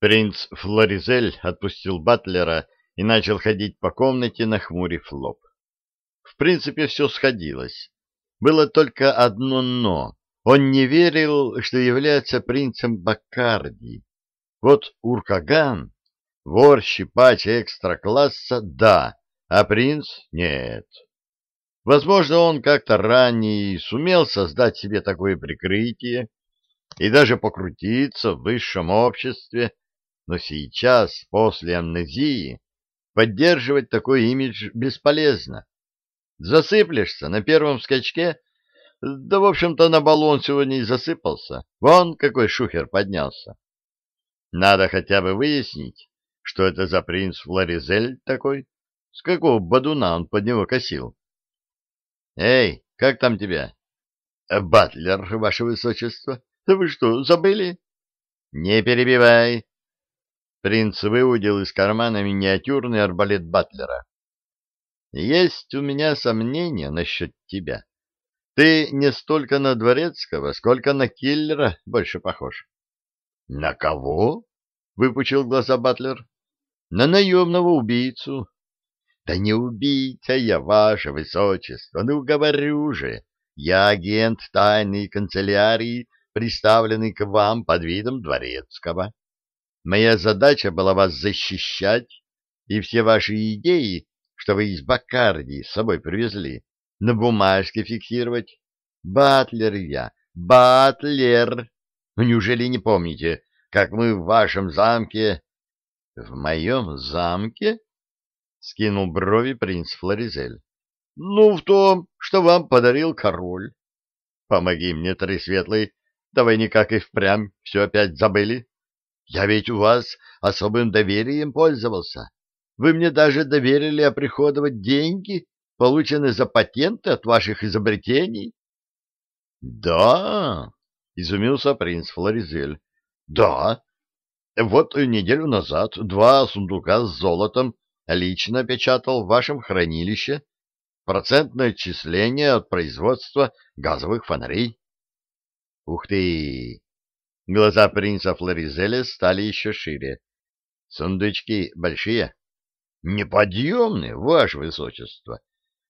Принц Флоризель отпустил Батлера и начал ходить по комнате, нахмурив лоб. В принципе, все сходилось. Было только одно «но». Он не верил, что является принцем Баккарди. Вот Уркаган, вор-щипач экстра-класса, да, а принц — нет. Возможно, он как-то ранее сумел создать себе такое прикрытие и даже покрутиться в высшем обществе, но сейчас, после амнезии, поддерживать такой имидж бесполезно. Засыплешься на первом скачке, да, в общем-то, на баллон сегодня и засыпался. Вон какой шухер поднялся. Надо хотя бы выяснить, что это за принц Флоризель такой, с какого бадуна он под него косил. «Эй, как там тебя?» «Батлер, ваше высочество. Вы что, забыли?» «Не перебивай. Принц выудил из кармана миниатюрный арбалет Батлера. «Есть у меня сомнения насчет тебя. Ты не столько на Дворецкого, сколько на киллера больше похож». «На кого?» — выпучил глаза Батлер. «На наемного убийцу». «Да не убийца я, ваше высочество, ну говорю же, я агент тайной канцелярии, приставленный к вам под видом Дворецкого». Моя задача была вас защищать, и все ваши идеи, что вы из Баккарди с собой привезли, на бумажке фиксировать. Батлер я, Батлер. Ну, неужели не помните, как мы в вашем замке... — В моем замке? — скинул брови принц Флоризель. — Ну, в том, что вам подарил король. Помоги мне, Тресветлый, давай никак и впрямь все опять забыли. Я ведь у вас особым доверием пользовался. Вы мне даже доверили оприходовать деньги, полученные за патенты от ваших изобретений. — Да, — изумился принц Флоризель. — Да. Вот неделю назад два сундука с золотом лично печатал в вашем хранилище процентное отчисление от производства газовых фонарей. — Ух ты! Глаза принца Флоризеля стали еще шире. Сундучки большие? Неподъемные, ваше высочество.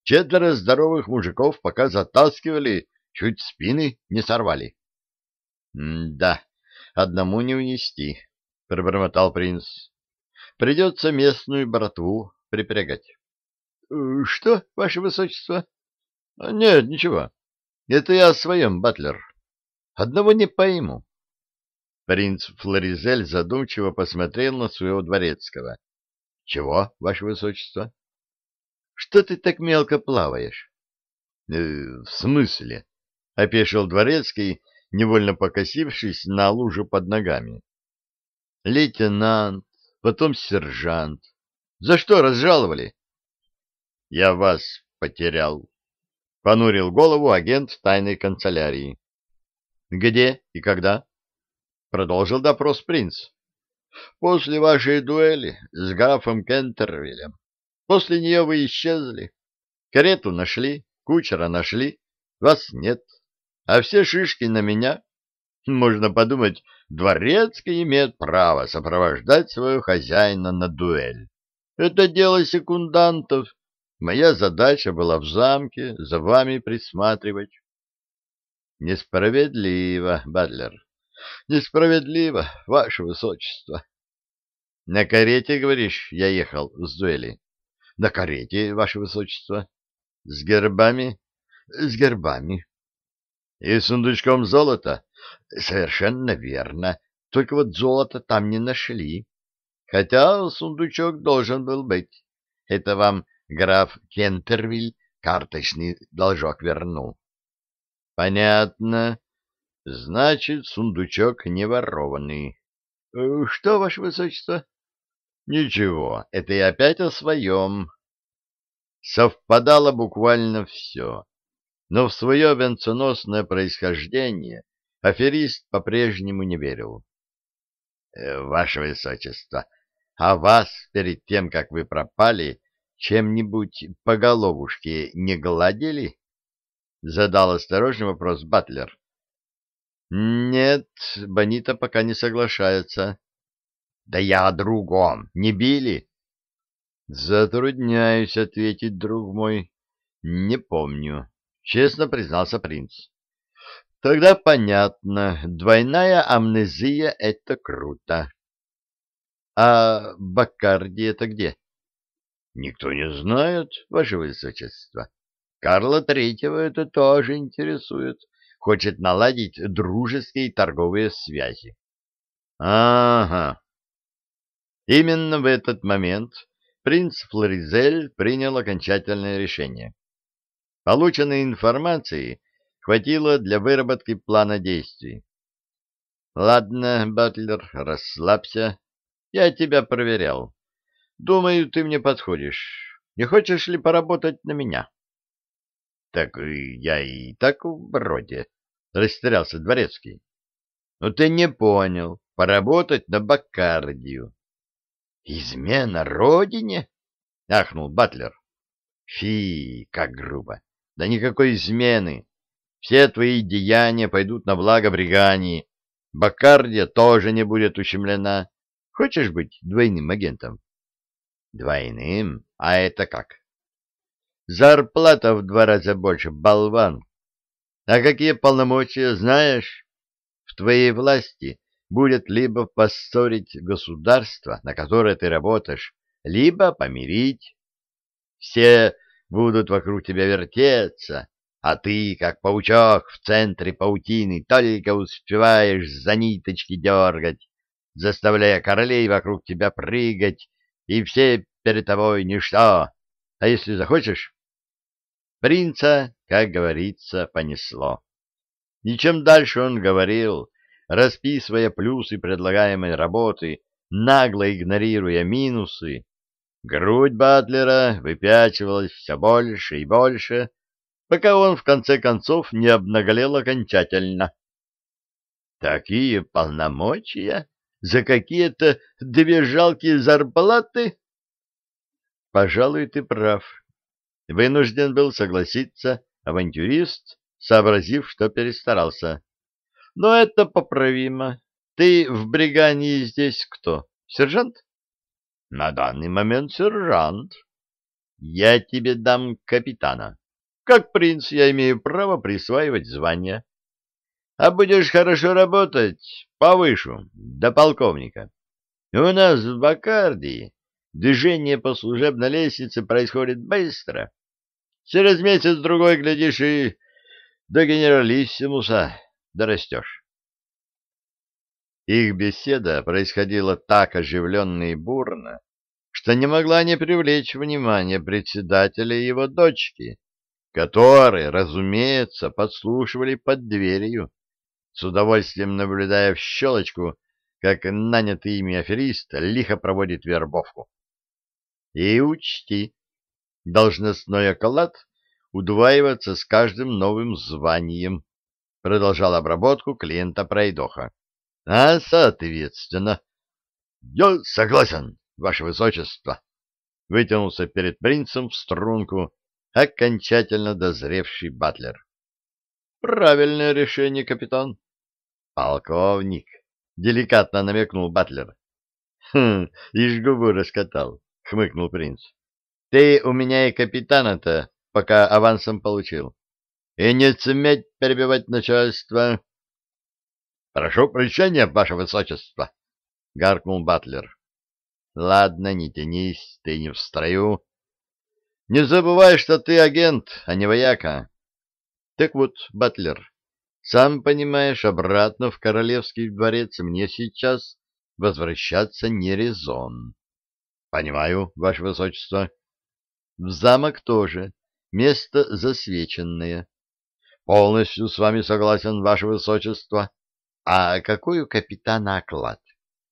Четверо здоровых мужиков пока затаскивали, чуть спины не сорвали. — Да, одному не унести, — пробормотал принц. — Придется местную братву припрягать. — Что, ваше высочество? — Нет, ничего. Это я о своем, Батлер. Одного не пойму. Принц Флоризель задумчиво посмотрел на своего дворецкого. — Чего, ваше высочество? — Что ты так мелко плаваешь? — э, В смысле? — опешил дворецкий, невольно покосившись на лужу под ногами. — Лейтенант, потом сержант. За что разжаловали? — Я вас потерял. — понурил голову агент тайной канцелярии. — Где и когда? —— продолжил допрос принц. — После вашей дуэли с графом Кентервилем. После нее вы исчезли. Карету нашли, кучера нашли, вас нет. А все шишки на меня. Можно подумать, дворецкий имеет право сопровождать своего хозяина на дуэль. Это дело секундантов. Моя задача была в замке за вами присматривать. Несправедливо, Батлер. Несправедливо, ваше высочество. На карете, говоришь, я ехал с дуэли? На карете, ваше высочество. С гербами? С гербами. И сундучком золота? Совершенно верно. Только вот золота там не нашли. Хотя сундучок должен был быть. Это вам граф Кентервиль карточный должок вернул. Понятно. Значит, сундучок не ворованный. Э, — Что, ваше высочество? — Ничего, это и опять о своем. Совпадало буквально все. Но в свое венценосное происхождение аферист по-прежнему не верил. «Э, — Ваше высочество, а вас перед тем, как вы пропали, чем-нибудь по головушке не гладили? — задал осторожный вопрос Батлер. Нет, Бонита пока не соглашается. Да я о другом. Не били? Затрудняюсь ответить, друг мой. Не помню. Честно признался принц. Тогда понятно. Двойная амнезия — это круто. А Баккарди это где? Никто не знает, ваше высочество. Карла Третьего это тоже интересует. Хочет наладить дружеские торговые связи. Ага. Именно в этот момент принц Флоризель принял окончательное решение. Полученной информации хватило для выработки плана действий. Ладно, Батлер, расслабься. Я тебя проверял. Думаю, ты мне подходишь. Не хочешь ли поработать на меня? — Так я и так вроде, — растерялся дворецкий. — Но ты не понял. Поработать на Баккардию. — Измена родине? — ахнул Батлер. — Фи, как грубо. Да никакой измены. Все твои деяния пойдут на благо Бригании. Баккардия тоже не будет ущемлена. Хочешь быть двойным агентом? Двойным? А это как? Зарплата в два раза больше, болван. А какие полномочия, знаешь? В твоей власти будет либо поссорить государство, на которое ты работаешь, либо помирить. Все будут вокруг тебя вертеться, а ты, как паучок в центре паутины, только успеваешь за ниточки дергать, заставляя королей вокруг тебя прыгать и все перед тобой ничто. А если захочешь? Принца, как говорится, понесло. И чем дальше он говорил, расписывая плюсы предлагаемой работы, нагло игнорируя минусы, грудь Батлера выпячивалась все больше и больше, пока он в конце концов не обнаголел окончательно. Такие полномочия за какие-то две жалкие зарплаты? Пожалуй, ты прав. Вынужден был согласиться авантюрист, сообразив, что перестарался. Но это поправимо. Ты в Бригании здесь кто? Сержант? На данный момент сержант. Я тебе дам капитана. Как принц я имею право присваивать звание. А будешь хорошо работать, повышу, до полковника. У нас в Бакардии движение по служебной лестнице происходит быстро. Через месяц-другой, глядишь, и до генералиссимуса дорастешь. Их беседа происходила так оживленно и бурно, что не могла не привлечь внимание председателя и его дочки, которые, разумеется, подслушивали под дверью с удовольствием наблюдая в щелочку, как нанятый ими аферист лихо проводит вербовку. И учти, должностной оклад удваивается с каждым новым званием, продолжал обработку клиента Пройдоха. А, соответственно... — Я согласен, ваше высочество, — вытянулся перед принцем в струнку окончательно дозревший батлер. — Правильное решение, капитан. Полковник, деликатно намекнул Батлер. Хм, ишь губу раскатал, хмыкнул принц. Ты у меня и капитана-то пока авансом получил. И не сметь перебивать начальство. Прошу прощения, ваше высочество, гаркнул Батлер. Ладно, не тянись, ты не в строю. Не забывай, что ты агент, а не вояка. Так вот, Батлер, сам понимаешь, обратно в королевский дворец мне сейчас возвращаться не резон. — Понимаю, ваше высочество. — В замок тоже. Место засвеченное. — Полностью с вами согласен, ваше высочество. — А какой у капитана оклад?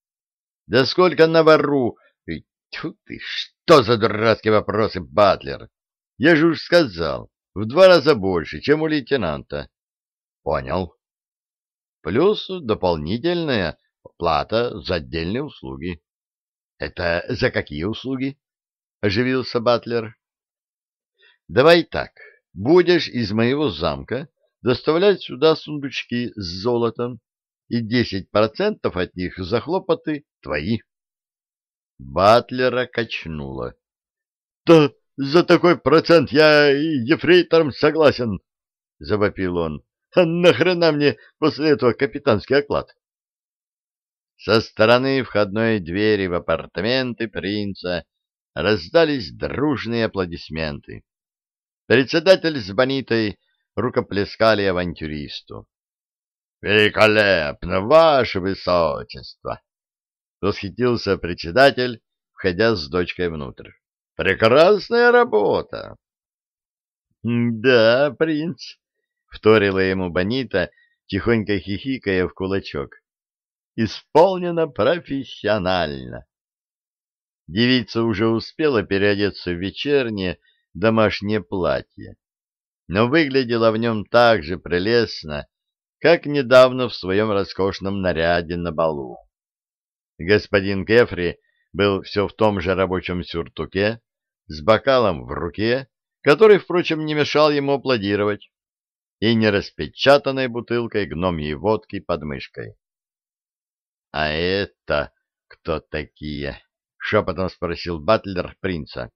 — Да сколько на вору? Тьфу ты, что за дурацкие вопросы, Батлер? Я же уж сказал, в два раза больше, чем у лейтенанта. Понял. Плюс дополнительная плата за отдельные услуги. Это за какие услуги? Оживился Батлер. Давай так. Будешь из моего замка доставлять сюда сундучки с золотом, и десять процентов от них за хлопоты твои. Батлера качнуло. — Да за такой процент я и ефрейтором согласен, — завопил он. — А нахрена мне после этого капитанский оклад? Со стороны входной двери в апартаменты принца раздались дружные аплодисменты. Председатель с Бонитой рукоплескали авантюристу. — Великолепно, ваше высочество! — восхитился председатель, входя с дочкой внутрь. — Прекрасная работа! — Да, принц, — вторила ему Бонита, тихонько хихикая в кулачок. — Исполнено профессионально. Девица уже успела переодеться в вечернее домашнее платье, но выглядела в нем так же прелестно, как недавно в своем роскошном наряде на балу. Господин Кефри был все в том же рабочем сюртуке, с бокалом в руке, который, впрочем, не мешал ему аплодировать, и нераспечатанной бутылкой гномьей водки под мышкой. — А это кто такие? — шепотом спросил Батлер принца.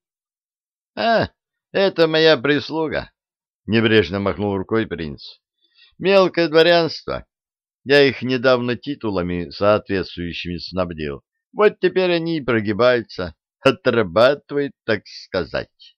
— А, это моя прислуга, — небрежно махнул рукой принц. — Мелкое дворянство. Я их недавно титулами соответствующими снабдил. Вот теперь они и прогибаются, отрабатывают, так сказать.